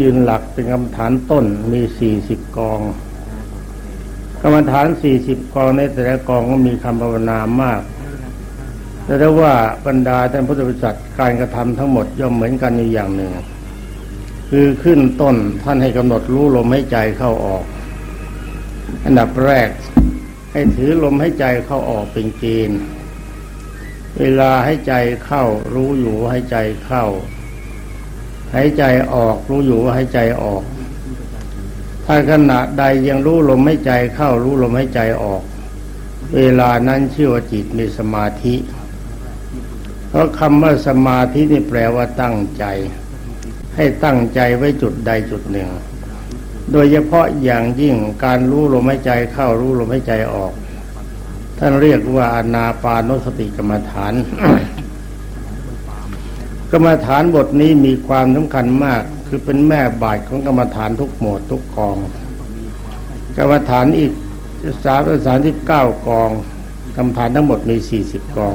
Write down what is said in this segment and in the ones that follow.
ยืนหลักเป็นกรรมฐานต้นมีสี่สิบกอง กรรมฐานสี่สิบกองในแต่ละกองก็มีคำภาวนามาก แต่ได้ว่าบรรดาท่านพุทธบริษัทการกระทำทั้งหมดย่อมเหมือนกันอยู่อย่างหนึ่ง คือขึ้นต้นท่านให้กำหนดรู้ลมให้ใจเข้าออก อันดับแรก ให้ถือลมให้ใจเข้าออกเป็นเกณฑ์เวลาให้ใจเข้ารู้อยู่ให้ใจเข้า หายใจออกรู้อยู่ว่าหายใจออก ถ้าขณะใดยังรู้ลมหายใจเข้ารู้ลมหายใจออก เวลานั้นชื่อว่าจิตมีสมาธิ เพราะคำว่าสมาธินี่แปลว่าตั้งใจ ให้ตั้งใจไว้จุดใดจุดหนึ่ง โดยเฉพาะอย่างยิ่งการรู้ลมหายใจเข้ารู้ลมหายใจออก ท่านเรียกว่าอนาปานุสติกรรมฐาน กรรมฐานบทนี้มีความสำคัญมาก คือเป็นแม่บาทของกรรมฐานทุกหมวดทุกกอง กรรมฐานอีกสามสามสิบเก้ากองกรรมฐานทั้งหมดมีสี่สิบกอง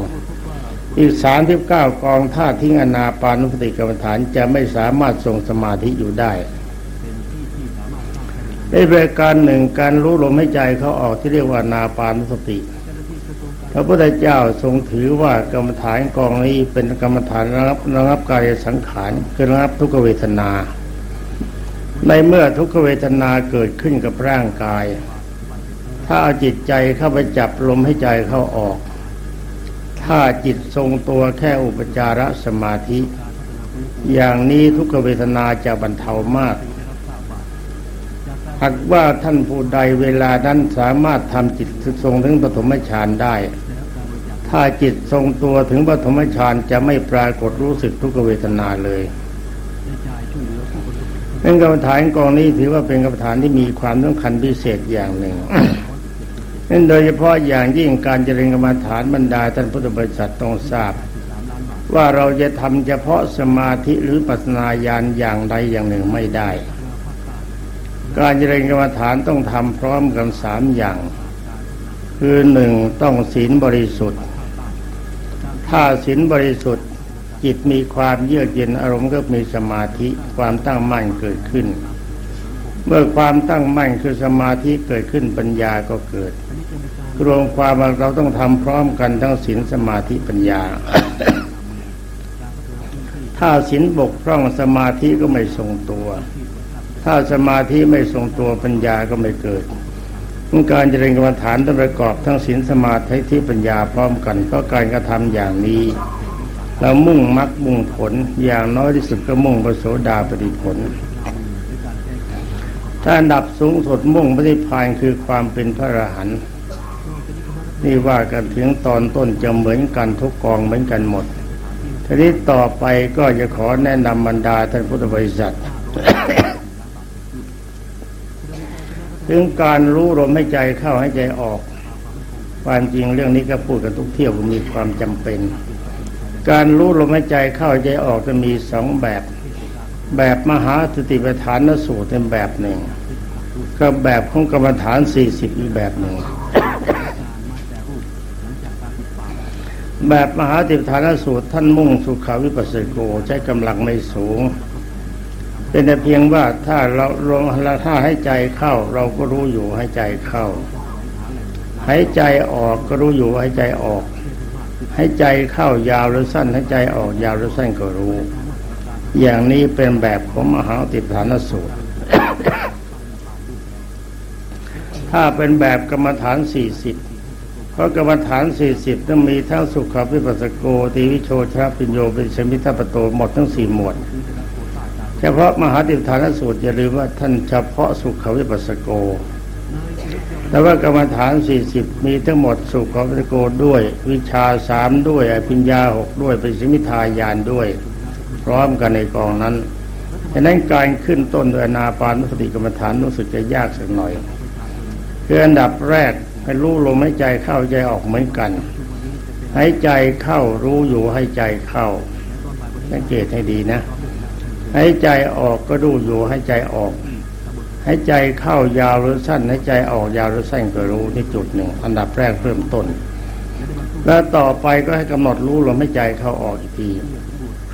อีกสามสิบเก้ากองถ้าทิ้งอนาปานุสติกรรมฐานจะไม่สามารถทรงสมาธิอยู่ได้ในรายการหนึ่งการรู้ลมให้ใจเขาออกที่เรียกว่านาปานุสติ พระพุทธเจ้าทรงถือว่ากรรมฐานกองนี้เป็นกรรมฐานระงับระงับกายสังขารคือระงับทุกเวทนา ในเมื่อทุกเวทนาเกิดขึ้นกับร่างกาย ถ้าเอาจิตใจเข้าไปจับลมให้ใจเข้าออก ถ้าจิตทรงตัวแค่อุปจารสมาธิ อย่างนี้ทุกเวทนาจะบรรเทามากหากว่าท่านผู้ใดเวลานั้นสามารถทำจิตทรงถึงปฐมฌานได้ ถ้าจิตทรงตัวถึงปฐมฌานจะไม่ปรากฏรู้สึกทุกเวทนาเลยเป็นกรรมฐานกองนี้ถือว่าเป็นกรรมฐานที่มีความสำคัญพิเศษอย่างหนึ่งนั่นโดยเฉพาะอย่างยิ่งการเจริญกรรมฐานบรรดาท่านพุทธบริษัทต้องทราบ ว่าเราจะทำเฉพาะสมาธิหรือปัสนาญาณอย่างใดอย่างหนึ่งไม่ได้ การเจริญกรรมฐานต้องทำพร้อมกันสามอย่าง คือหนึ่งต้องศีลบริสุทธิ์ ถ้าศีลบริสุทธิ์จิตมีความเยือกเย็นอารมณ์ก็มีสมาธิความตั้งมั่นเกิดขึ้น เมื่อความตั้งมั่นคือสมาธิเกิดขึ้นปัญญาก็เกิดรวมความว่าเราต้องทำพร้อมกันทั้งศีลสมาธิปัญญา ถ้าศีลบกพร่องสมาธิก็ไม่ทรงตัว ถ้าสมาธิไม่ทรงตัวปัญญาก็ไม่เกิด ของการเจริญกรรมฐานต้องประกอบทั้งศีลสมาธิที่ปัญญาพร้อมกันเพราะการกระทำอย่างนี้ เรามุ่งมักมุ่งผลอย่างน้อยที่สุดก็มุ่งประโสดาปฏิผล ถ้าอันดับสูงสุดมุ่งปฏิพานคือความเป็นพระอรหันต์นี่ว่ากันถึงตอนต้นจะเหมือนกันทุกกองเหมือนกันหมดทีนี้ต่อไปก็จะขอแนะนำบรรดาท่านพุทธบริษัท ถึงการรู้ลมให้ใจเข้าให้ใจออก ความจริงเรื่องนี้ก็พูดกันทุกเที่ยวมีความจำเป็น การรู้ลมให้ใจเข้าใจออกจะมีสองแบบ แบบมหาสติปัฏฐานนสูตรเป็นแบบหนึ่งกับแบบของกรรมฐานสี่สิบอีกแบบหนึ่งแบบมหาสติปัฏฐานสูตรท่านมุ่งสุขาวิปัสสโกใช้กำลังไม่สูง เป็นแต่เพียงว่าถ้าเราลงถ้าให้ใจเข้า เราก็รู้อยู่ให้ใจเข้าหายใจออกก็รู้อยู่ให้ใจออกให้ใจเข้ายาวหรือสั้นให้ใจออกยาวหรือสั้นก็รู้ อย่างนี้เป็นแบบของมหาติฐานสูตร ถ้าเป็นแบบกรรมฐานสี่สิบเพราะกรรมฐานสี่สิบต้องมีทั้งสุขวิปัสสโกติวิโชชาปิญโยเป็นชมิทัปโตหมดทั้งสี่หมวด ฉพาะมหาติฐานสูตรอย่าลืมว่าท่านเฉพาะสุขวิปัสสโก แต่ว่ากรรมฐานสี่สิบมีทั้งหมดสุขวิปัสสโกด้วย วิชาสามด้วยอภิญญาหกด้วยเป็นสมิทายานด้วย พร้อมกันในกองนั้นดังนั้นการขึ้นต้นด้วยนาปานุสติกรรมฐานรู้สึกจะยากสักหน่อยคืออันดับแรกให้รู้ลมหายใจเข้าใจออกเหมือนกันหายใจเข้ารู้อยู่ให้ใจเข้าสังเกตให้ดีนะ หายใจออกก็รู้อยู่ให้ใจออกหายใจเข้ายาวหรือสั้นหายใจออกยาวหรือสั้นก็รู้ที่จุดหนึ่งอันดับแรกเริ่มต้น แล้วต่อไปก็ให้กำหนดรู้ลมหายใจเข้าออกอีกที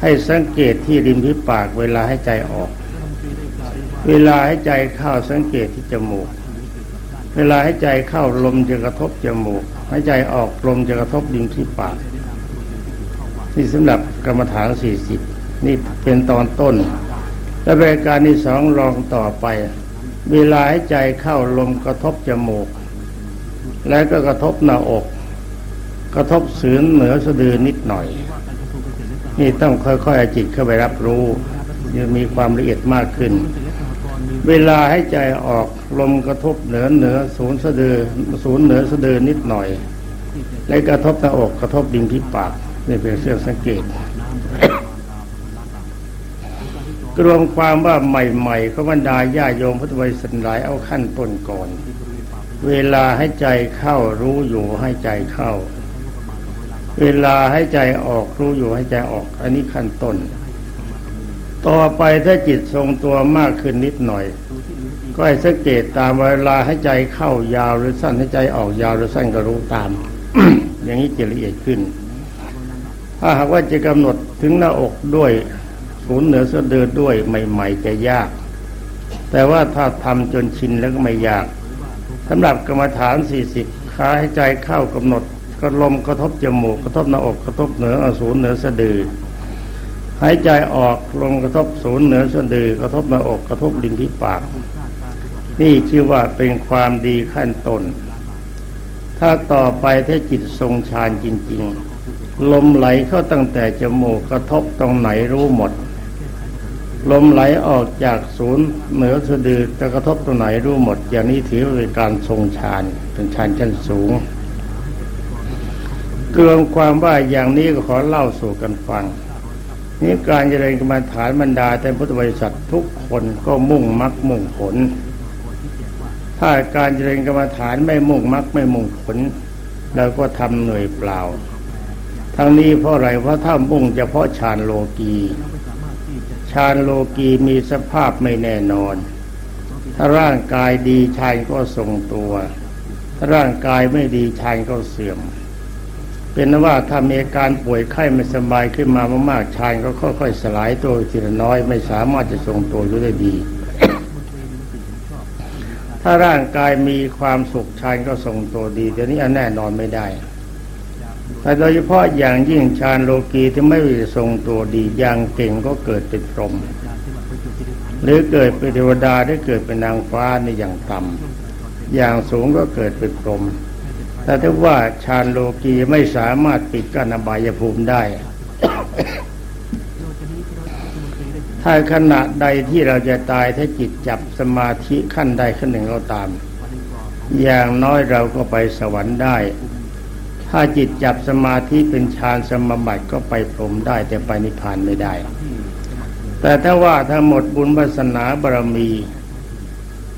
ให้สังเกตที่ริมที่ปากเวลาให้ใจออก เวลาให้ใจเข้าสังเกตที่จมูก เวลาให้ใจเข้าลมจะกระทบจมูกให้ใจออกลมจะกระทบดินที่ปากนี่สำหรับกรรมฐานสี่สิบ นี่เป็นตอนต้น และรายการที่สองลองต่อไป เวลาให้ใจเข้าลมกระทบจมูก แล้วก็กระทบหน้าอก กระทบสืนเหนือสะดือนิดหน่อย นี่ต้องค่อยๆเอจิตเข้าไปรับรู้จะมีความละเอียดมากขึ้น เวลาให้ใจออกลมกระทบเหนือเหนือศูนย์สะดือศูนย์เหนือสะดือนิดหน่อย และกระทบหน้าอกกระทบดินที่ปากนี่เป็นเรื่องสังเกต รวมความว่าใหม่ๆเขาบรรดาญาโยมพุทธบริษัทหลายเอาขั้นต้นก่อน เวลาให้ใจเข้ารู้อยู่ให้ใจเข้า เวลาให้ใจออกรู้อยู่ให้ใจออก อันนี้ขั้นต้น ต่อไปถ้าจิตทรงตัวมากขึ้นนิดหน่อย ก็ให้สังเกตตามเวลาให้ใจเข้ายาวหรือสั้นให้ใจออกยาวหรือสั้นก็รู้ตาม อย่างนี้จะละเอียดขึ้น ถ้าหากว่าจะกำหนดถึงหน้าอกด้วย ศูนย์เหนือสะดือด้วยใหม่ ๆ จะยาก แต่ว่าถ้าทำจนชินแล้วก็ไม่ยากสำหรับกรรมฐานสี่สิบคาให้ใจเข้ากำหนดก็ลมกระทบจมูกกระทบหน้าอกกระทบเหนือศูนย์เหนือสะดือหายใจออกลมกระทบศูนย์เหนือสะดือกระทบหน้าอกกระทบลิ้นที่ปาก นี่ชื่อว่าเป็นความดีขั้นต้น ถ้าต่อไปถ้าจิตทรงฌานจริง ๆ ลมไหลเข้าตั้งแต่จมูกกระทบตรงไหนรู้หมด ลมไหลออกจากศูนย์เหนือสะดือจะกระทบตรงไหนรู้หมด อย่างนี้ถือว่าเป็นการทรงฌานเป็นฌานชั้นสูงเกลือความว่าอย่างนี้ก็ขอเล่าสู่กันฟังนี่การเจริญกรรมฐานบรรดาแต่พุทธบริษัททุกคนก็มุ่งมรรคมุ่งผล ถ้าการเจริญกรรมฐานไม่มุ่งมรรคไม่มุ่งผลเราก็ทำเหนื่อยเปล่า ทั้งนี้เพราะอะไรเพราะถ้ามุ่งเฉพาะฌานโลกี ฌานโลกีมีสภาพไม่แน่นอน ถ้าร่างกายดีฌานก็ทรงตัว ถ้าร่างกายไม่ดีฌานก็เสื่อม เป็นนว่าถ้ามีอาการป่วยไข้ไม่สบายขึ้นมามากๆฌานก็ค่อยๆสลายตัวทีละน้อยไม่สามารถจะทรงตัวอยู่ได้ดี ถ้าร่างกายมีความสุขฌานก็ทรงตัวดีแต่นี้อันแน่นอนไม่ได้ แต่โดยเฉพาะอย่างยิ่งฌานโลกีที่ไม่ทรงตัวดีอย่างเก่งก็เกิดเป็นพรหมหรือเกิดเป็นเทวดาหรือเกิดเป็นนางฟ้าในอย่างต่ำอย่างสูงก็เกิดเป็นพรหมแต่ถ้าว่าฌานโลกีไม่สามารถปิดกั้นอบายภูมิได้ ถ้าขณะใดที่เราจะตายถ้าจิตจับสมาธิขั้นใดขั้นหนึ่งก็ตาม อย่างน้อยเราก็ไปสวรรค์ได้ ถ้าจิตจับสมาธิเป็นฌานสมาบัติก็ไปพรมได้แต่ไปนิพพานไม่ได้ แต่ถ้าว่าถ้าหมดบุญวาสนาบารมี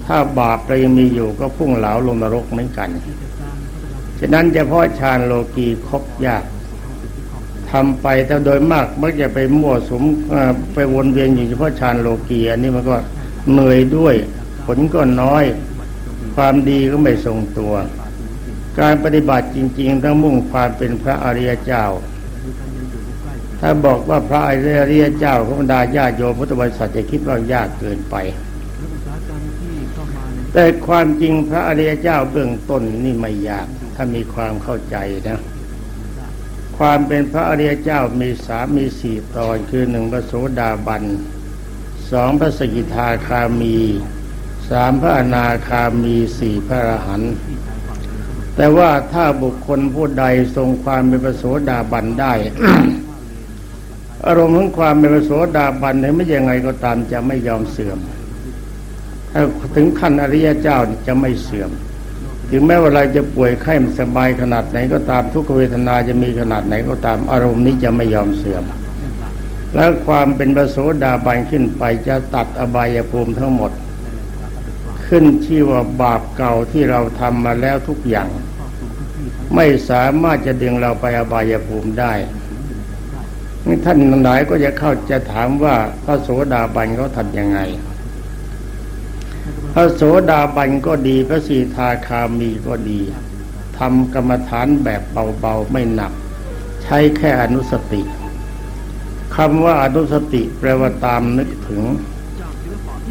ถ้าบาปเรายังมีอยู่ก็พุ่งเหลาลงนรกเหมือนกัน ฉะนั้นเฉพาะฌานโลกีครบยากทำไปแต่โดยมากมักจะไปมั่วสมไปวนเวียนอยู่เฉพาะฌานโลกีอันนี้มันก็เหนื่อยด้วย ผลก็น้อย ความดีก็ไม่ทรงตัว การปฏิบัติจริง ๆ ต้องมุ่งความเป็นพระอริยเจ้า ถ้าบอกว่าพระอริยเจ้าของบรรดาญาโยมพุทธบริษัทจะคิดว่ายากเกินไป แต่ความจริงพระอริยเจ้าเบื้องต้นนี่ไม่ยากถ้ามีความเข้าใจนะความเป็นพระอริยเจ้ามีสามมีสี่ตอนคือหนึ่งพระโสดาบันสองพระสกิทาคามีสามพระอนาคามีสี่พระอรหันต์ แต่ว่าถ้าบุคคลผู้ใดทรงความเป็นพระโสดาบันได้ อารมณ์ของความเป็นพระโสดาบันเนี่ยไม่ยังไงก็ตามจะไม่ยอมเสื่อมถ้าถึงขั้นอริยเจ้าจะไม่เสื่อม ถึงแม้ว่าเราจะป่วยไข้มสบายขนาดไหนก็ตามทุกเวทนาจะมีขนาดไหนก็ตามอารมณ์นี้จะไม่ยอมเสื่อม และความเป็นพระโสดาบันขึ้นไปจะตัดอบายภูมิทั้งหมด ขึ้นชื่อว่าบาปเก่าที่เราทำมาแล้วทุกอย่าง ไม่สามารถจะดึงเราไปอบายภูมิได้นี่ท่านหลายก็จะเข้าจะถามว่าพระโสดาบันเขาทำยังไง พระโสดาบันก็ดีพระสีทาคามีก็ดีทำกรรมฐานแบบเบาๆไม่หนัก ใช้แค่อนุสติคำว่าอนุสติแปลว่าตามนึกถึง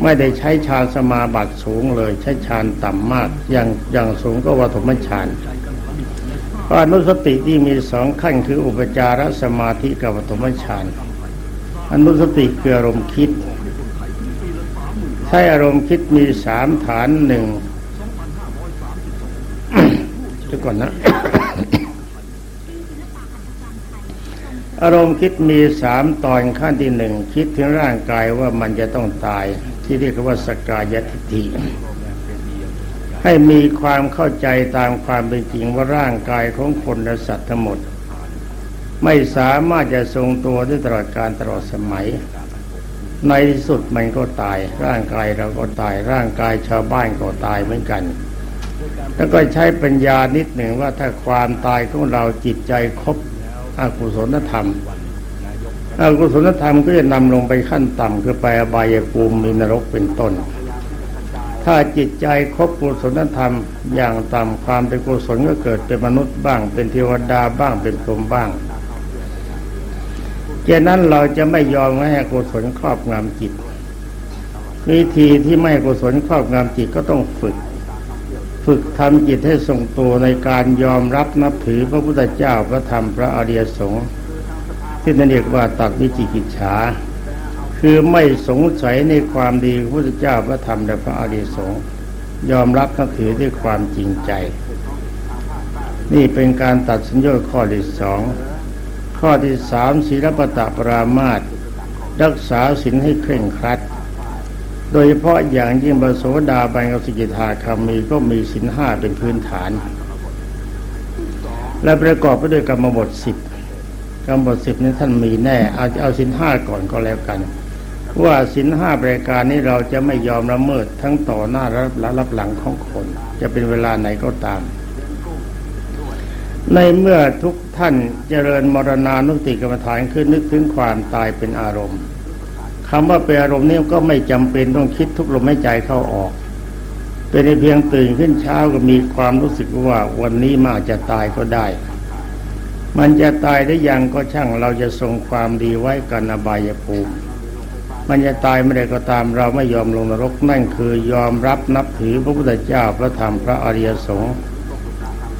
ไม่ได้ใช้ฌานสมาบัติสูงเลย ใช้ฌานต่ำมาก อย่างอย่างสูงก็วัฏมฌานเพราะอนุสติที่มีสองขั้นคืออุปจารสมาธิกับวัฏมฌานอนุสติคืออารมณ์คิดใช้อารมณ์คิดมีสามฐานหนึ่งจะก่อนนะอารมณ์คิดมีสามตอนขั้นที่หนึ่งคิดถึงร่างกายว่ามันจะต้องตาย ที่เรียกว่าสกายทิฏฐิให้มีความเข้าใจตามความเป็นจริงว่าร่างกายของคนและสัตว์ทั้งหมด ไม่สามารถจะทรงตัวได้ตลอดการตลอดสมัย ในที่สุดมันก็ตาย ร่างกายเราก็ตาย ร่างกายชาวบ้านก็ตายเหมือนกันแล้วก็ใช้ปัญญานิดหนึ่งว่าถ้าความตายของเราจิตใจครบอกุศลธรรม อกุศลธรรมก็จะนำลงไปขั้นต่ำคือไปอบายภูมิมีนรกเป็นต้น ถ้าจิตใจครบกุศลธรรมอย่างต่ำความเป็นกุศลก็เกิดเป็นมนุษย์บ้าง เป็นเทวดาบ้างเป็นพรหมบ้างแค่นั้นเราจะไม่ยอมให้กุศลครอบงำจิต วิธีที่ไม่กุศลครอบงำจิตก็ต้องฝึก ฝึกทำจิตให้ทรงตัวในการยอมรับนับถือพระพุทธเจ้าพระธรรมพระอริยสงฆ์ ที่นั่นเรียกว่าตัดวิจิกิจฉา คือไม่สงสัยในความดีพระพุทธเจ้าพระธรรมและพระอริยสงฆ์ยอมรับนับถือด้วยความจริงใจ นี่เป็นการตัดสัญญาข้อที่สองข้อที่สามศีลปตะปรามาตรักษาศีลให้เคร่งครัด โดยเฉพาะอย่างยิ่งบรโสดาบันกับสิกิทาคามีก็มีศีลห้าเป็นพื้นฐาน และประกอบไปด้วยกรรมบทสิบ กรรมบทสิบนี้ท่านมีแน่เอาเอาสินห้าก่อนก็แล้วกัน ว่าสินห้าบริการนี้เราจะไม่ยอมละเมิดทั้งต่อหน้าและรับหลังของคน จะเป็นเวลาไหนก็ตาม ในเมื่อทุกท่านเจริญมรณานุสติกรรมฐานขึ้นนึกถึงความตายเป็นอารมณ์คำว่าเป็นอารมณ์นี้ก็ไม่จำเป็นต้องคิดทุกลมหายใจเข้าออกเป็นเพียงตื่นขึ้นเช้าก็มีความรู้สึกว่าวันนี้มาจะตายก็ได้ มันจะตายได้ยังก็ช่างเราจะทรงความดีไว้กันอบายภูมิ มันจะตายไม่ได้ก็ตามเราไม่ยอมลงนรกนั่นคือยอมรับนับถือพระพุทธเจ้าพระธรรมพระอริยสงฆ์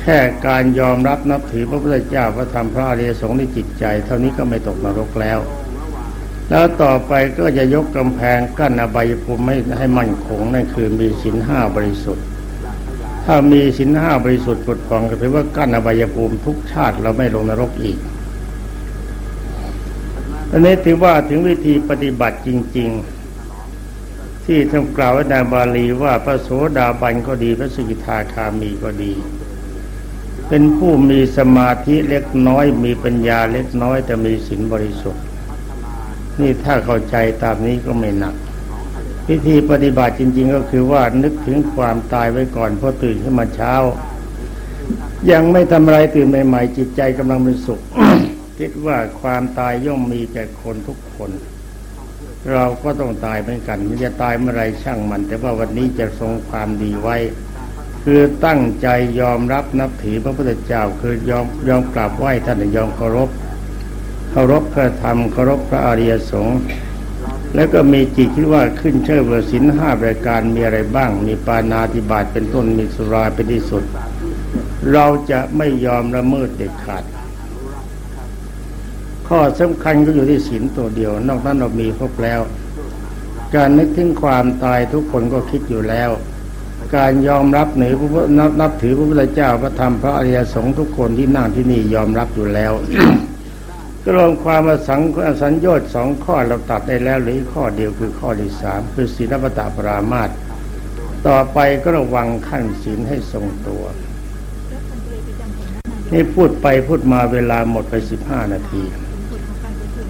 แค่การยอมรับนับถือพระพุทธเจ้าพระธรรมพระอริยสงฆ์ในจิตใจ เท่านี้ก็ไม่ตกนรกแล้ว แล้วต่อไปก็จะยกกำแพงกั้นอบายภูมิให้ให้มั่นคงนั่นคือมีศีลห้าบริสุทธิ์ ถ้ามีสินห้าบริสุทธิ์ปลดปล่องก็ถือว่ากั้นอบายภูมิทุกชาติเราไม่ลงนรกอีกอันนี้ถือว่าถึงวิธีปฏิบัติจริง ๆ ที่ท่านกล่าวไว้ในบาลีว่าพระโสดาบันก็ดี พระสุกิทาคามีก็ดี เป็นผู้มีสมาธิเล็กน้อย มีปัญญาเล็กน้อยแต่มีศีลบริสุทธิ์ นี่ถ้าเข้าใจตามนี้ก็ไม่หนัก พิธีปฏิบัติจริง ๆ ก็คือว่านึกถึงความตายไว้ก่อนพอตื่นขึ้นมาเช้า ยังไม่ทำอะไรตื่นใหม่ๆจิตใจกำลังเป็นสุข คิดว่าความตายย่อมมีแก่คนทุกคน เราก็ต้องตายเหมือนกันมันจะตายเมื่อไรช่างมัน แต่ว่าวันนี้จะทรงความดีไว้ คือตั้งใจยอมรับนับถือพระพุทธเจ้า คือยอมยอมกราบไหว้ท่านยอมเคารพเคารพพระธรรมเคารพพระอริยสงฆ์ แล้วก็มีจิตคิดว่าขึ้นเชื่อเบอร์สินห้ารายการมีอะไรบ้าง มีปานาธิบาตเป็นต้นมีสุราเป็นที่สุด เราจะไม่ยอมละเมิดเด็ดขาด ข้อสำคัญก็อยู่ที่ศีลตัวเดียว นอกนั้นเรามีครบแล้ว การนึกถึงความตายทุกคนก็คิดอยู่แล้ว การยอมรับหนือพระนับนับถือพระพุทธเจ้าพระธรรมพระอริยสงฆ์ทุกคนที่นั่งที่นี่ยอมรับอยู่แล้ว ก็รวมความมาสังสัญญาสองข้อเราตัดได้แล้วหรือข้อเดียวคือข้อที่สามคือศีลปตะปรามาตต่อไปก็ระวังขั้นศีลให้ทรงตัว นี่พูดไปพูดมาเวลาหมดไปสิบห้านาที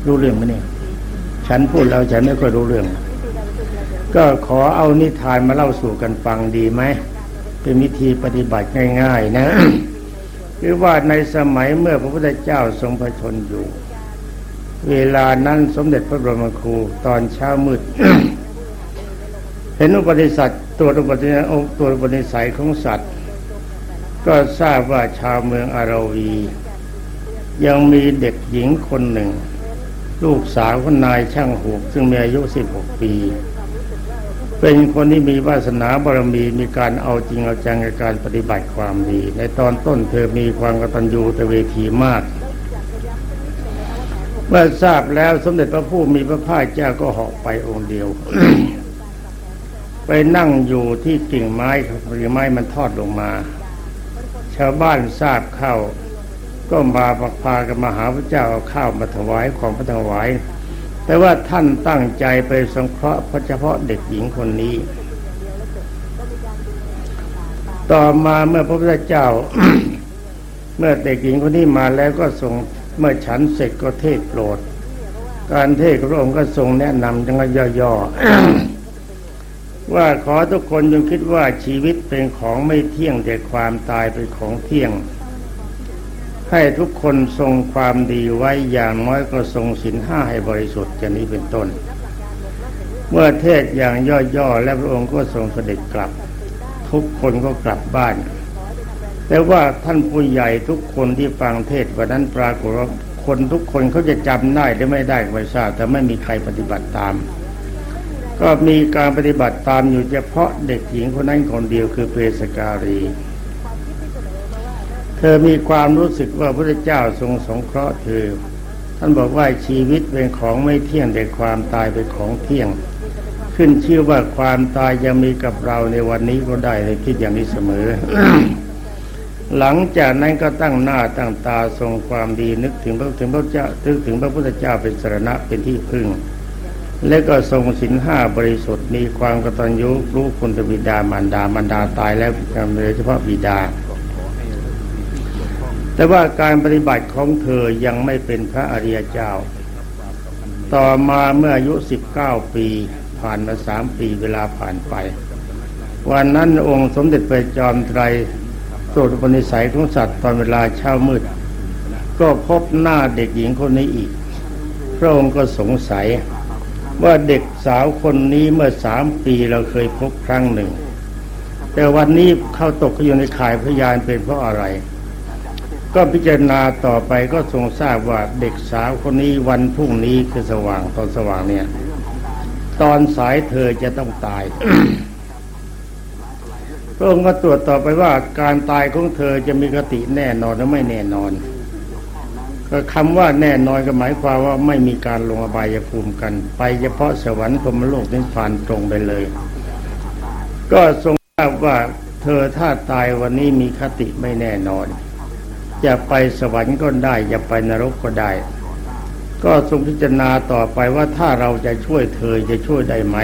รู้เรื่องไหมเนี่ย ฉันพูดแล้วฉันไม่ค่อยรู้เรื่อง ก็ขอเอานิทานมาเล่าสู่กันฟังดีไหม เป็นวิธีปฏิบัติง่าย ๆ นะคือว่าในสมัยเมื่อพระพุทธเจ้าทรงพระชนอยู่ เวลานั้นสมเด็จพระบรมครูตอนเช้ามืด เห็นอุปนิสัตตัวอุปนิสัยตัวอุปนิสัยของสัตว์ ก็ทราบว่าชาวเมืองอาราวี ยังมีเด็กหญิงคนหนึ่ง ลูกสาวของนายช่างหูซึ่งมีอายุ 16 ปี เป็นคนที่มีวาสนาบารมีมีการเอาจริงเอาจังในการปฏิบัติความดี ในตอนต้นเธอมีความกตัญญูตเวทีมาก เมื่อทราบแล้วสมเด็จพระผู้มีพระภาคเจ้าก็เหาะไปองค์เดียว ไปนั่งอยู่ที่กิ่งไม้หรือไม้มันทอดลงมา ชาวบ้านทราบเข้า ก็มาพากันมาหาพระเจ้าเอาข้าวมาถวายของพระถวาย แต่ว่าท่านตั้งใจไปสงเคราะห์เฉพาะเด็กหญิงคนนี้ ต่อมาเมื่อพระพุทธเจ้าเมื่อเด็กหญิงคนนี้มาแล้วก็ทรง เมื่อฉันเสร็จก็เทศโปรด การเทศพระองค์ก็ทรงแนะนำจังย่อๆว่าขอทุกคนจงคิดว่าชีวิตเป็นของไม่เที่ยงแต่ความตายเป็นของเที่ยง ให้ทุกคนทรงความดีไว้อย่างน้อยก็ทรงศีลห้าให้บริสุทธิ์อย่างนี้เป็นต้น เมื่อเทศอย่างย่อๆและพระองค์ก็ทรงเสด็จกลับ ทุกคนก็กลับบ้าน แต่ว่าท่านผู้ใหญ่ทุกคนที่ฟังเทศวันนั้นปรากฏว่าคนทุกคนเขาจะจำได้หรือไม่ได้ก็ไม่ทราบแต่ไม่มีใครปฏิบัติตาม ก็มีการปฏิบัติตามอยู่เฉพาะเด็กหญิงคนนั้นคนเดียวคือเปสการี เธอมีความรู้สึกว่าพระเจ้าทรงสงเคราะห์เธอท่านบอกว่าชีวิตเป็นของไม่เที่ยงแต่ความตายเป็นของเที่ยง ขึ้นชื่อว่าความตายยังมีกับเราในวันนี้ก็ได้ในคิดอย่างนี้เสมอ หลังจากนั้นก็ตั้งหน้าตั้งตาทรงความดีนึกถึงพระถึงพระเจ้านึกถึงพระพุทธเจ้าเป็นสรณะเป็นที่พึ่ง และก็ทรงศีลห้าบริสุทธิ์มีความกตัญญูรู้คุณบิดามารดามารดาตายแล้วโดยเฉพาะบิดา แต่ว่าการปฏิบัติของเธอยังไม่เป็นพระอริยเจ้า ต่อมาเมื่ออายุสิบเก้าปีผ่านมาสามปีเวลาผ่านไป วันนั้นองค์สมเด็จพระจอมไตร ตรวจปณิสัยของสัตว์ตอนเวลาเช้ามืด ก็พบหน้าเด็กหญิงคนนี้อีก พระองค์ก็สงสัยว่าเด็กสาวคนนี้เมื่อสามปีเราเคยพบครั้งหนึ่ง แต่วันนี้เข้าตกอยู่ในข่ายพยานเป็นเพราะอะไร ก็พิจารณาต่อไปก็ทรงทราบว่าเด็กสาวคนนี้วันพรุ่งนี้คือสว่างตอนสว่างเนี่ย ตอนสายเธอจะต้องตาย ระองค์ก็ตรวจต่อไปว่าการตายของเธอจะมีกติแน่นอนหรือไม่แน่นอน ก็คำว่าแน่นอนก็หมายความว่าไม่มีการลงอบายภูมิกัน ไปเฉพาะสวรรค์พรมโลกนิพพานตรงไปเลย ก็ทรงทราบว่าเธอถ้าตายวันนี้มีคติไม่แน่นอน จะไปสวรรค์ก็ได้จะไปนรกก็ได้ ก็ทรงพิจารณาต่อไปว่าถ้าเราจะช่วยเธอจะช่วยได้ไหม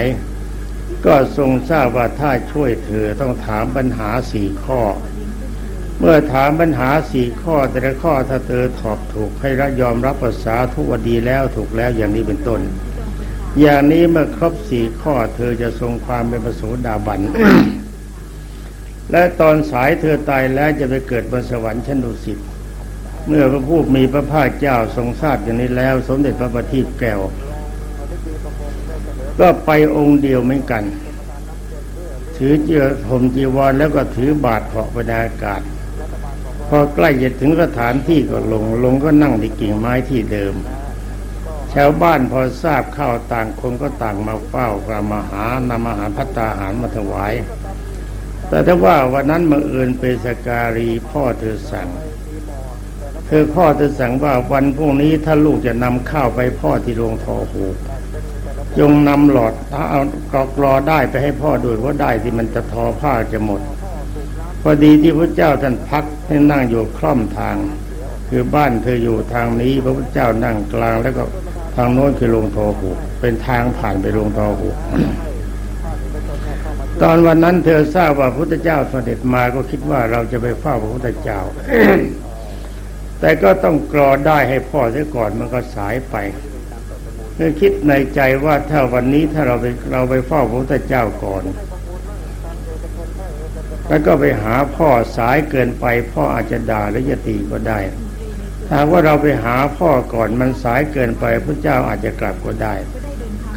ก็ทรงทราบว่าถ้าช่วยเธอต้องถามปัญหาสี่ข้อ เมื่อถามปัญหาสี่ข้อแต่ละข้อถ้าเธอตอบถูกให้รับยอมรับภาษาทุกวดีแล้วถูกแล้วอย่างนี้เป็นต้น อย่างนี้เมื่อครบสี่ข้อเธอจะทรงความเป็นประสูดาบันและตอนสายเธอตายแล้วจะไปเกิดบนสวรรค์ชั้นดุสิตเมื่อพระผู้มีพระภาคเจ้าทรงทราบอย่างนี้แล้ว สมเด็จพระบัณฑิตแก้ว ก็ไปองค์เดียวเหมือนกัน ถือเจือผมจีวรแล้วก็ถือบาทเหาะไปในอากาศ พอใกล้จะถึงสถานที่ก็ลง ลงก็นั่งที่กิ่งไม้ที่เดิม ชาวบ้านพอทราบเข้าต่างคนก็ต่างมาเฝ้ากรามาหานำอาหารพัตตาหารมาถวาย แต่ถ้าว่าวันนั้นมาเอินเป็นสการีพ่อเธอสั่งเธอพ่อเธอสั่งว่าวันพรุ่งนี้ถ้าลูกจะนำข้าวไปพ่อที่โรงทอหูก จงนำหลอดเอากอกรอได้ไปให้พ่อด้วยเพราะได้ที่มันจะทอผ้าจะหมด พอดีที่พระเจ้าท่านพักให้นั่งอยู่คล่อมทาง คือบ้านเธออยู่ทางนี้ พระพุทธเจ้านั่งกลางแล้วก็ทางโน้นคือโรงทอหูเป็นทางผ่านไปโรงทอหูตอนวันนั้นเธอทราบว่าพระพุทธเจ้าเสด็จมาก็คิดว่าเราจะไปเฝ้าพระพุทธเจ้า แต่ก็ต้องกรอได้ให้พ่อเสียก่อนมันก็สายไป เมื่อคิดในใจว่าถ้าวันนี้ถ้าเราไปเราไปเฝ้าพระพุทธเจ้าก่อน แล้วก็ไปหาพ่อสายเกินไป พ่ออาจจะด่าหรือจะตีก็ได้ถ้าว่าเราไปหาพ่อก่อนมันสายเกินไปพระเจ้าอาจจะกลับก็ได้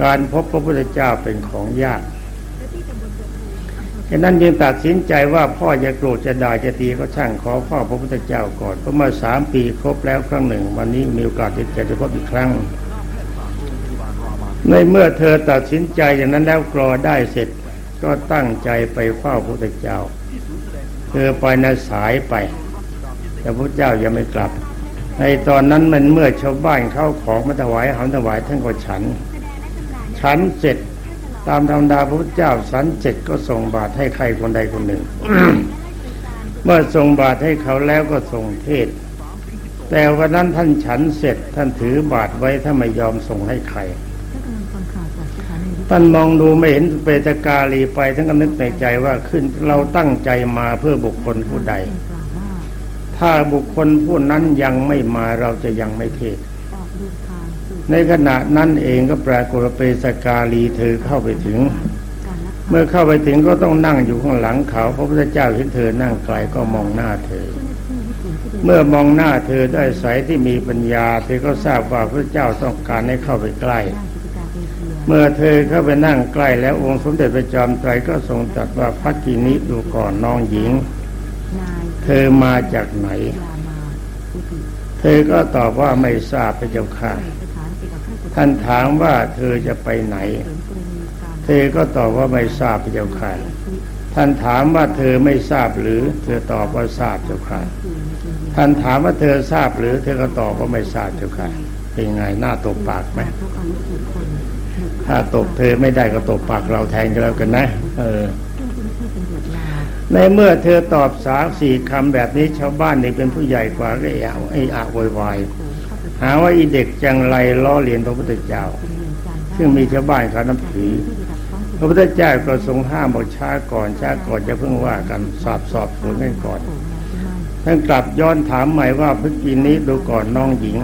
การพบพระพุทธเจ้าเป็นของยากฉะนั้นจึงตัดสินใจว่าพ่อจะโกรธจะด่าจะตีก็ช่างขอพ่อพระพุทธเจ้าก่อนเพราะเมื่อสามปีครบแล้วครั้งหนึ่ง วันนี้มีโอกาสที่จะพบอีกครั้ง ในเมื่อเธอตัดสินใจอย่างนั้นแล้วกรอได้เสร็จก็ตั้งใจไปเฝ้าพระพุทธเจ้าคือไปในสายไป แต่พระเจ้ายังไม่กลับ ในตอนนั้นมันเมื่อชาวบ้านเข้าของมาถวายหามถวายท่านก็ฉัน ฉันเสร็จตามธรรมดาพระพุทธเจ้าฉันเสร็จก็ส่งบาตรให้ใครคนใดคนหนึ่ง เมื่อส่งบาตรให้เขาแล้วก็ส่งเทศ แต่วันนั้นท่านฉันเสร็จท่านถือบาตรไว้ถ้าไม่ยอมส่งให้ใคร ท่านมองดูไม่เห็นเปตกาลีไปท่านก็นึกในใจว่าขึ้นเราตั้งใจมาเพื่อบุคคลผู้ใด ถ้าบุคคลผู้นั้นยังไม่มาเราจะยังไม่เทศ ในขณะนั้นเองก็ปรากฏเปสกาลีเธอเข้าไปถึง เมื่อเข้าไปถึงก็ต้องนั่งอยู่ข้างหลังเขาพระพุทธเจ้าเห็นเธอนั่งไกลก็มองหน้าเธอ เมื่อมองหน้าเธอด้วยสายที่มีปัญญา เธอก็ทราบว่าพระเจ้าต้องการให้เข้าไปใกล้ เมื่อเธอเข้าไปนั่งใกล้แล้วองค์สมเด็จพระจอมไตรก็ทรงตรัสว่าพักกินิดูก่อนน้องหญิง เธอมาจากไหน เธอก็ตอบว่าไม่ทราบพระเจ้าค่ะ ท่านถามว่าเธอจะไปไหน เธอก็ตอบว่าไม่ทราบพระเจ้าค่ะท่านถามว่าเธอไม่ทราบหรือ เธอตอบว่าทราบเจ้าค่ะท่านถามว่าเธอทราบหรือ เธอก็ตอบว่าไม่ทราบเจ้าค่ะเป็นไงหน้าตบปากไหม ถ้าตบเธอไม่ได้ก็ตบปากเราแทนกันแล้วกันนะ เออ ในเมื่อเธอตอบสามสี่คำแบบนี้ชาวบ้านนี่เป็นผู้ใหญ่กว่าก็เอาไอ้อะโวยวายหาว่าอีเด็กจังไรล้อเลียนพระพุทธเจ้า ซึ่งมีชาวบ้านเขานับถือพระพุทธเจ้าก็ทรงห้ามบอกช้าก่อนช้าก่อนจะเพิ่งว่ากันสอบสอบสวนกันก่อนท่านกลับย้อนถามใหม่ว่าเพิ่งกินนี้ดูก่อนน้องหญิง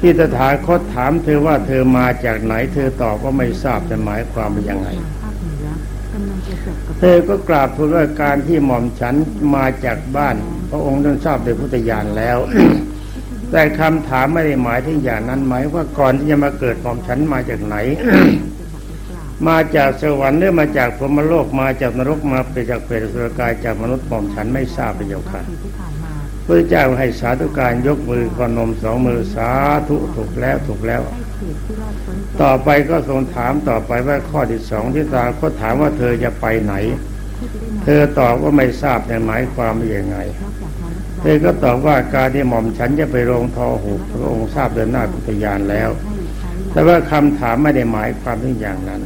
ที่ตถาคตถามเธอว่าเธอมาจากไหน เธอตอบว่าไม่ทราบจะหมายความว่ายังไง เธอก็กราบทูลว่าการที่หม่อมฉันมาจากบ้าน พระองค์ท่านทราบโดยพุทธญาณแล้ว แต่คำถามไม่ได้หมายถึงอย่างนั้นหมายว่าก่อนที่จะมาเกิดหม่อมฉันมาจากไหน มาจากสวรรค์หรือมาจากพรหมโลกมาจากนรกมาไปจากเปรตสุรกายจากมนุษย์หม่อมฉันไม่ทราบประโยคค่ะ พระเจ้าให้สาธุการยกมือขอนมสองมือสาธุถูกแล้วถูกแล้ว ต่อไปก็ทรงถามต่อไปว่าข้อที่สองที่ตาเขาถามว่าเธอจะไปไหน เธอตอบว่าไม่ทราบในหมายความว่าอย่างไง เธอก็ตอบว่าการที่หม่อมฉันจะไปโรงทอหูพระองค์ทราบเดินหน้าพุทธญาณแล้ว แต่ว่าคำถามไม่ได้หมายความถึงอย่างนั้น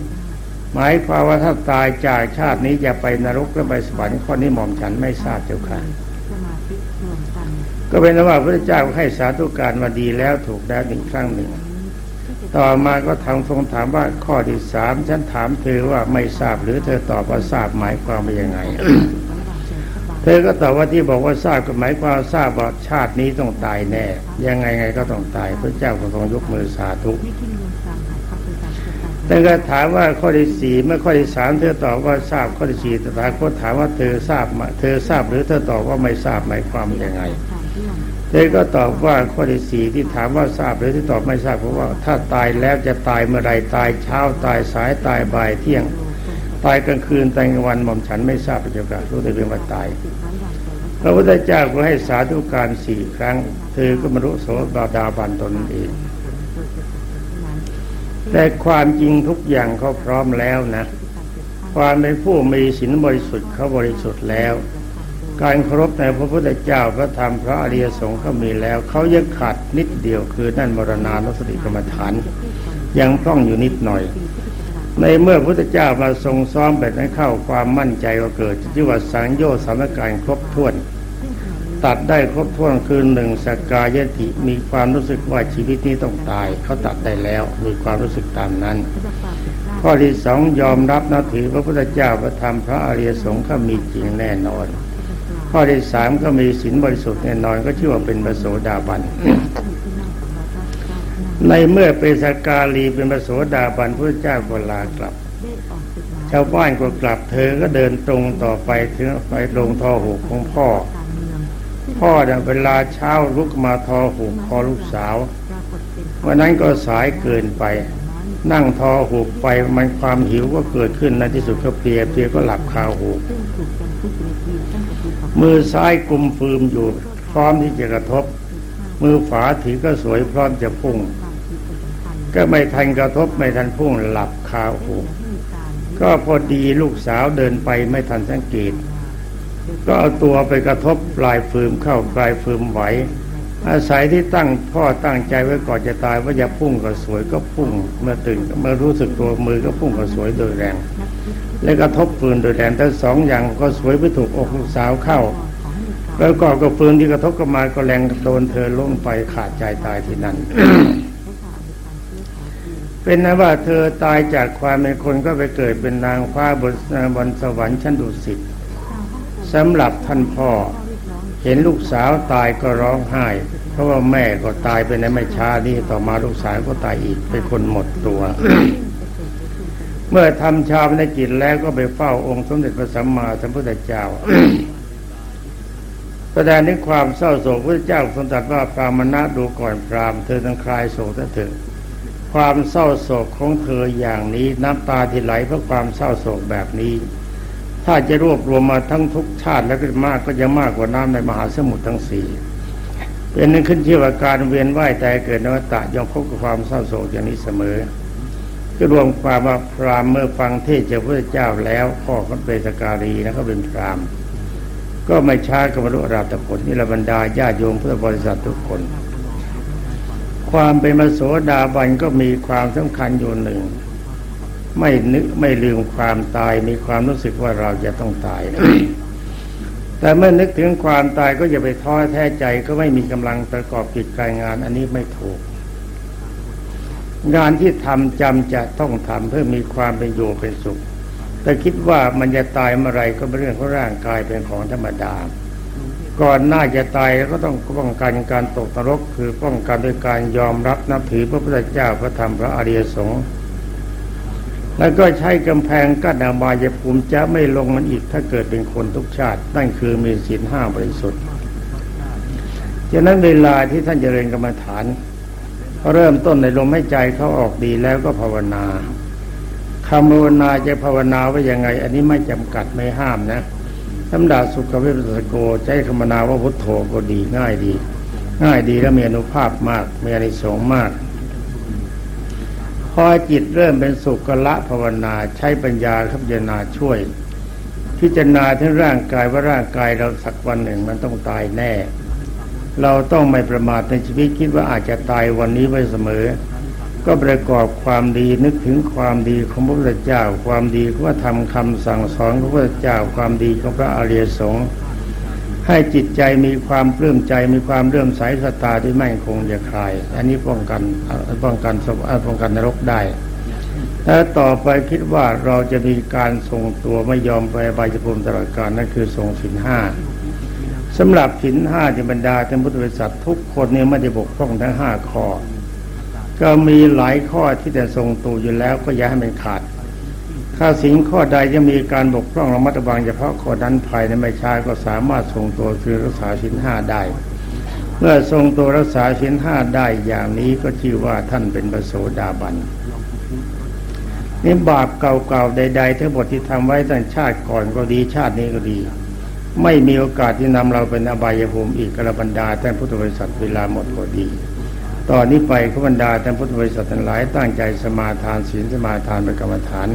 หมายความว่าถ้าตายจากชาตินี้จะไปนรกหรือไปสวรรค์ข้อนี้หม่อมฉันไม่ทราบเจ้าค่ะ ก็เป็นว่าพระเจ้าให้สาธุการมาดีแล้วถูกแล้วหนึ่งครั้งหนึ่ง ต่อมาก็ทางทรงถามว่าข้อที่สามฉันถามเธอว่าไม่ทราบหรือเธอตอบว่าทราบหมายความว่ายังไง เธอก็ตอบว่าที่บอกว่าทราบก็หมายความทราบว่าชาตินี้ต้องตายแน่ ยังไงไงก็ต้องตาย พระเจ้าก็ทรงยกมือสาธุแต่ก็ถามว่าข้อที่สี่เมื่อข้อที่สามเธอตอบว่าทราบข้อที่สี่ตถาคตถามว่าเธอทราบมเธอทราบหรือเธอตอบว่าไม่ทราบหมายความว่ายังไง เธอก็ตอบว่าข้อที่สี่ที่ถามว่าทราบหรือที่ตอบไม่ทราบเพราะว่า ถ้าตายแล้วจะตายเมื่อไรตายเช้าตายสายตายบ่ายเที่ยง ตายกลางคืนตายกลางวันหม่อมฉันไม่ทราบปัจจุบันรู้แต่เพียงว่าตายพระพุทธเจ้าก็ให้สาธุการสี่ครั้ง เธอก็บรรลุโสดาบันตนเองแต่ความจริงทุกอย่างเขาพร้อมแล้วนะ ความเป็นผู้มีศีลบริสุทธิ์เขาบริสุทธิ์แล้ว การเคารพในพระพุทธเจ้าพระธรรมพระอริยสงฆ์เขามีแล้ว เขายังขาดนิดเดียวคือนั่นมรณานุสติกรรมฐาน ยังพร่องอยู่นิดหน่อย ในเมื่อพระพุทธเจ้ามาทรงซ้อมแบบนั้นเข้าความมั่นใจก็เกิดที่ว่าสังโยชน์สานการครบถ้วน ตัดได้ครบถ้วนคือหนึ่งสกกายติมีความรู้สึกว่าชีวิตนี้ต้องตาย เขาตัดได้แล้วมีความรู้สึกตามนั้นข้อที่สองยอมรับนับถือพระพุทธเจ้าพระธรรมพระอริยสงฆ์เขามีจริงแน่นอน ข้อที่สามก็มีศีลบริสุทธิ์แน่นอนก็ชื่อว่าเป็นพระโสดาบัน ในเมื่อเป็นสกกาลีเป็นพระโสดาบันพระเจ้าก็ลากลับ ชาวบ้านก็กลับเธอก็เดินตรงต่อไปถึงไปลงทอหูของพ่อ พ่อเนี่ยเวลาเช้าลุกมาทอหูคอลูกสาววันนั้นก็สายเกินไป นั่งทอหูกไปมันความหิวก็เกิดขึ้นในที่สุดก็เพลียเพลียก็หลับคาหูมือซ้ายกุมฟืมอยู่ พร้อมที่จะกระทบ มือขวาถือก็สวยพร้อมจะพุ่ง ก็ไม่ทันกระทบไม่ทันพุ่งหลับคาหูกก็พอดีลูกสาวเดินไปไม่ทันสังเกต ก็เอาตัวไปกระทบปลายฟืมเข้าปลายฟืมไหว อาศัยที่ตั้งพ่อตั้งใจไว้ก่อนจะตายว่าจะพุ่งก็สวยก็พุ่งเมื่อตื่นเมื่อรู้สึกตัวมือก็พุ่งก็สวยโดยแรง และกระทบฟืนโดยแรงทั้งสองอย่างก็สวยไปถูกอกลูกสาวเข้า แล้วก็กระฟืนที่กระทบกับมาก็แรงโดนเธอล้มไปขาดใจตายที่นั่นเป็นนะว่าเธอตายจากความเป็นคนก็ไปเกิดเป็นนางฟ้าบนบนสวรรค์ชั้นดุสิตสำหรับท่านพ่อ เห็นลูกสาวตายก็ร้องไห้ เพราะว่าแม่ก็ตายไปในไม่ช้านี่ต่อมาลูกสาวก็ตายอีกเป็นคนหมดตัว เมื่อทำชาวนกิจแล้วก็ไปเฝ้าองค์สมเด็จพระสัมมาสัมพุทธเจ้าแสดงถึงความเศร้าโศกพระเจ้าทรงตรัสว่าพรามณะดูก่อนพรามเธอต้องคลายโศกเถิดความเศร้าโศกของเธออย่างนี้น้ำตาที่ไหลเพราะความเศร้าโศกแบบนี้ ถ้าจะรวบรวมมาทั้งทุกชาติแล้วก็มากก็จะมากกว่าน้ำในมหาสมุทรทั้งสี่ เป็นนั้นขึ้นชื่อว่าการเวียนว่ายแต่เกิดนวัตะย่อมพบกับความเศร้าโศกอย่างนี้เสมอก็รวมความว่าพรามเมื่อฟังเทศจากพระเจ้าแล้วพ่อเขาเป็นสการีแล้วก็เป็นพรามก็ไม่ช้าก็บรรลุอราตผลนี่ละบรรดาญาโยมพุทธบริษัททุกคน ความเป็นมโสดาบันก็มีความสำคัญอยู่หนึ่ง ไม่นึกไม่ลืมความตายมีความรู้สึกว่าเราจะต้องตาย แต่เมื่อนึกถึงความตายก็อย่าไปท้อแท้ใจก็ไม่มีกำลังประกอบกิจการงาน อันนี้ไม่ถูก งานที่ทำจำจะต้องทำเพื่อมีความเป็นอยู่เป็นสุข แต่คิดว่ามันจะตายเมื่อไรก็เป็นเรื่องของร่างกายเป็นของธรรมดา ก่อนหน้าจะตายก็ต้องป้องกันการตกนรก คือป้องกันด้วยการยอมรับนับถือพระพุทธเจ้าพระธรรมพระอริยสงฆ์ แล้วก็ใช้กำแพงกั้นอบายภูมิจะไม่ลงมันอีกถ้าเกิดเป็นคนทุกชาติ นั่นคือมีศีลห้าบริสุทธิ์ฉะนั้นเวลาที่ท่านเจริญกรรมฐาน เริ่มต้นในลมให้ใจเขาออกดีแล้วก็ภาวนาคำภาวนาจะภาวนาว่ายังไง อันนี้ไม่จำกัดไม่ห้ามนะสำดับสุขเวปสโกใจคำนาว่าพุทโธก็ดีง่ายดี ง่ายดีและมีอนุภาพมากมีอนิสงส์มาก พอจิตเริ่มเป็นสุขก็ละภาวนาใช้ปัญญาขับยานาช่วย พิจารณาถึงร่างกายว่าร่างกายเราสักวันหนึ่งมันต้องตายแน่ เราต้องไม่ประมาทในชีวิตคิดว่าอาจจะตายวันนี้ไว้เสมอ ก็ประกอบความดีนึกถึงความดีของพระพุทธเจ้า ความดีของพระธรรมคำสั่งสอนของพระพุทธเจ้าความดีของพระอริยสงฆ์ ให้จิตใจมีความปลื้มใจมีความเลื่อมใสศรัทธาที่มั่นคงจะคลาย อันนี้ป้องกันป้องกันป้องกันนรกได้และต่อไปคิดว่าเราจะมีการทรงตัวไม่ยอมไปบายภูมิตลอดกาลนั่นคือทรงสินห้าสำหรับสินห้าจะบรรดาท่านพุทธบริษัททุกคนเนี่ยไม่ได้บกพร่องทั้งห้าข้อ ก็มีหลายข้อที่จะทรงตัวอยู่แล้วก็อย่าให้มันขาด ถ้าสิ่งข้อใดจะมีการบกพร่องระมัดระวังเฉพาะข้อนั้นภายในไม่ช้าก็สามารถทรงตัวคือรักษาสินห้าได้ เมื่อทรงตัวรักษาสินห้าได้อย่างนี้ก็ชื่อว่าท่านเป็นพระโสดาบันนี่บาปเก่าๆใด ๆ ทั้งหมดที่ทำไว้ตั้งชาติก่อนก็ดีชาตินี้ก็ดี ไม่มีโอกาสที่นำเราเป็นอบายภูมิอีกกระบรรดาท่านพุทธบริษัทเวลาหมดพอดีตอนนี้ไปขบรรดาท่านพุทธบริษัททั้งหลายตั้งใจสมาทานศีลสมาทานเป็นกรรมฐาน